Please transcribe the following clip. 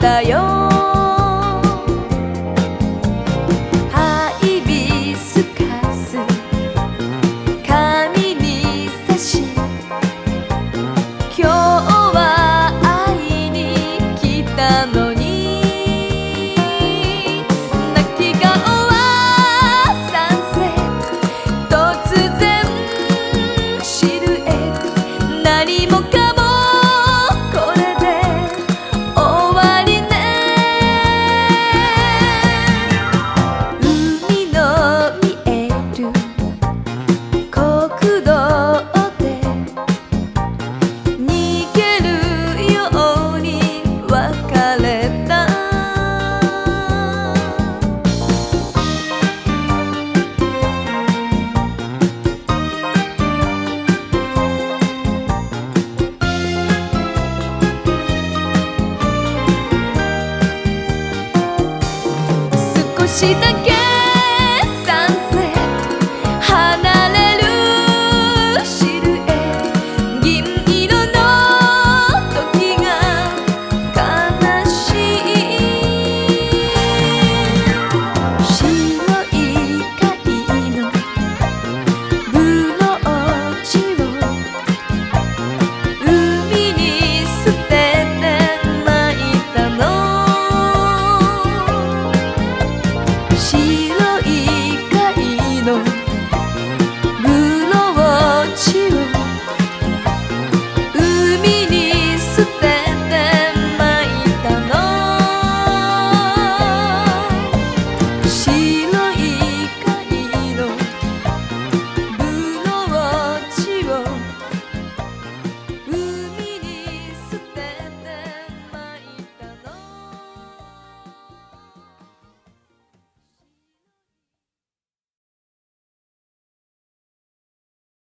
ったよ see the girl